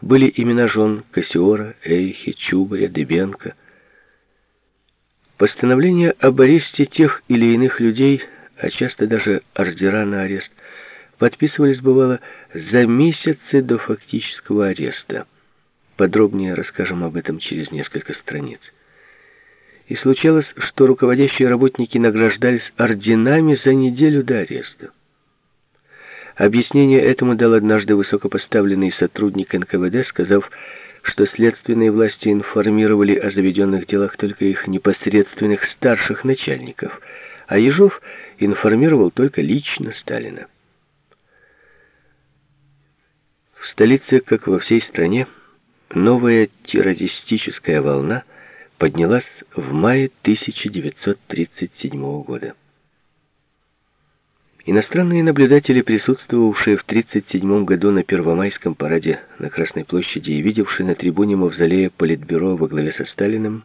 были имена жен Кассиора, Эйхи, Чубаря, Дебенко. Постановление об аресте тех или иных людей, а часто даже ордера на арест, подписывались, бывало, за месяцы до фактического ареста. Подробнее расскажем об этом через несколько страниц. И случалось, что руководящие работники награждались орденами за неделю до ареста. Объяснение этому дал однажды высокопоставленный сотрудник НКВД, сказав, что следственные власти информировали о заведенных делах только их непосредственных старших начальников, а Ежов информировал только лично Сталина. В столице, как во всей стране, новая террористическая волна поднялась в мае 1937 года. Иностранные наблюдатели, присутствовавшие в 1937 году на Первомайском параде на Красной площади и видевшие на трибуне Мавзолея Политбюро во главе со Сталиным,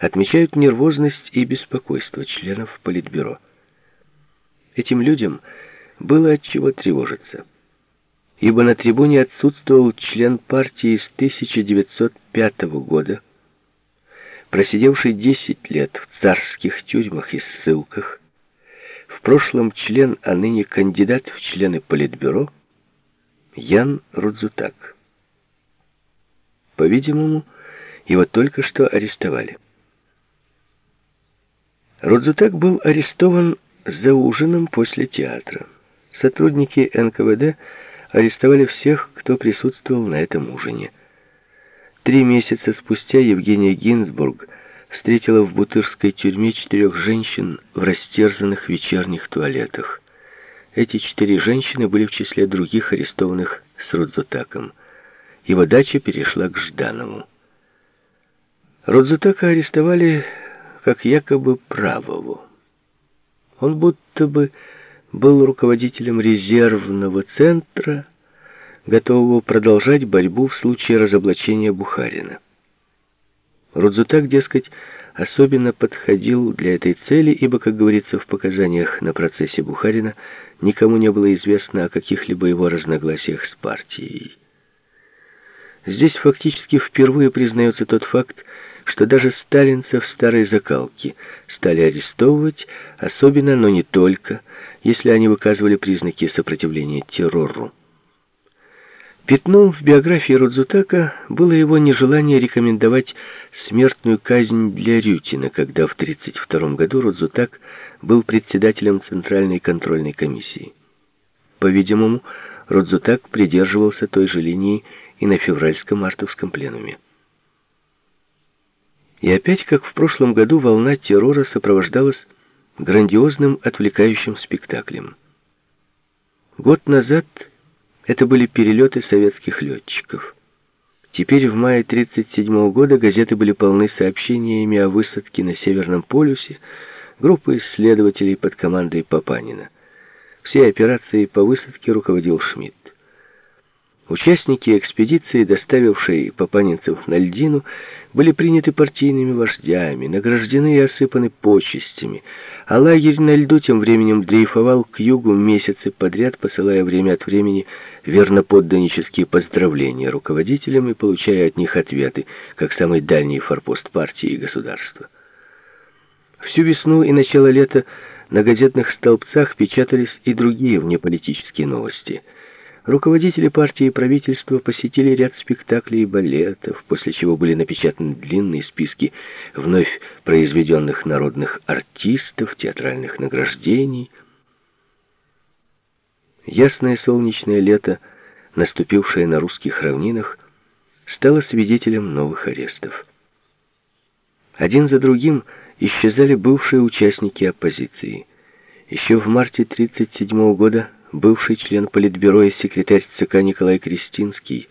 отмечают нервозность и беспокойство членов Политбюро. Этим людям было от чего тревожиться, ибо на трибуне отсутствовал член партии с 1905 года, просидевший 10 лет в царских тюрьмах и ссылках, прошлом член, а ныне кандидат в члены Политбюро Ян Рудзутак. По-видимому, его только что арестовали. Рудзутак был арестован за ужином после театра. Сотрудники НКВД арестовали всех, кто присутствовал на этом ужине. Три месяца спустя Евгения Гинзбург встретила в Бутырской тюрьме четырех женщин в растерзанных вечерних туалетах. Эти четыре женщины были в числе других арестованных с Рудзутаком. Его дача перешла к Жданову. Рудзутака арестовали как якобы правого. Он будто бы был руководителем резервного центра, готового продолжать борьбу в случае разоблачения Бухарина. Рудзутак, дескать, особенно подходил для этой цели, ибо, как говорится в показаниях на процессе Бухарина, никому не было известно о каких-либо его разногласиях с партией. Здесь фактически впервые признается тот факт, что даже сталинцев старой закалки стали арестовывать, особенно, но не только, если они выказывали признаки сопротивления террору. Пятном в биографии Рудзутака было его нежелание рекомендовать смертную казнь для Рютина, когда в 1932 году Рудзутак был председателем Центральной контрольной комиссии. По-видимому, Рудзутак придерживался той же линии и на февральско-мартовском пленуме. И опять, как в прошлом году, волна террора сопровождалась грандиозным отвлекающим спектаклем. Год назад это были перелеты советских летчиков. Теперь, в мае 1937 года, газеты были полны сообщениями о высадке на Северном полюсе группы исследователей под командой Папанина. Все операции по высадке руководил Шмидт. Участники экспедиции, доставившие папанинцев на льдину, были приняты партийными вождями, награждены и осыпаны почестями, а лагерь на льду тем временем дрейфовал к югу месяцы подряд, посылая время от времени верноподданнические поздравления руководителям и получая от них ответы, как самый дальний форпост партии и государства. Всю весну и начало лета на газетных столбцах печатались и другие внеполитические новости – Руководители партии и правительства посетили ряд спектаклей и балетов, после чего были напечатаны длинные списки вновь произведенных народных артистов, театральных награждений. Ясное солнечное лето, наступившее на русских равнинах, стало свидетелем новых арестов. Один за другим исчезали бывшие участники оппозиции. Еще в марте 1937 года бывший член Политбюро и секретарь ЦК Николай Кристинский,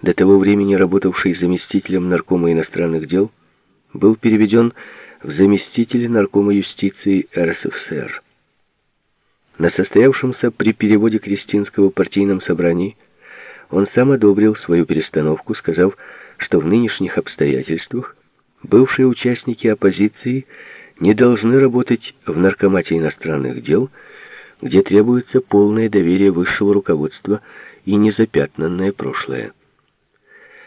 до того времени работавший заместителем наркома иностранных дел, был переведен в заместителя наркома юстиции РСФСР. На состоявшемся при переводе Кристинского партийном собрании он сам одобрил свою перестановку, сказав, что в нынешних обстоятельствах бывшие участники оппозиции не должны работать в наркомате иностранных дел, где требуется полное доверие высшего руководства и незапятнанное прошлое.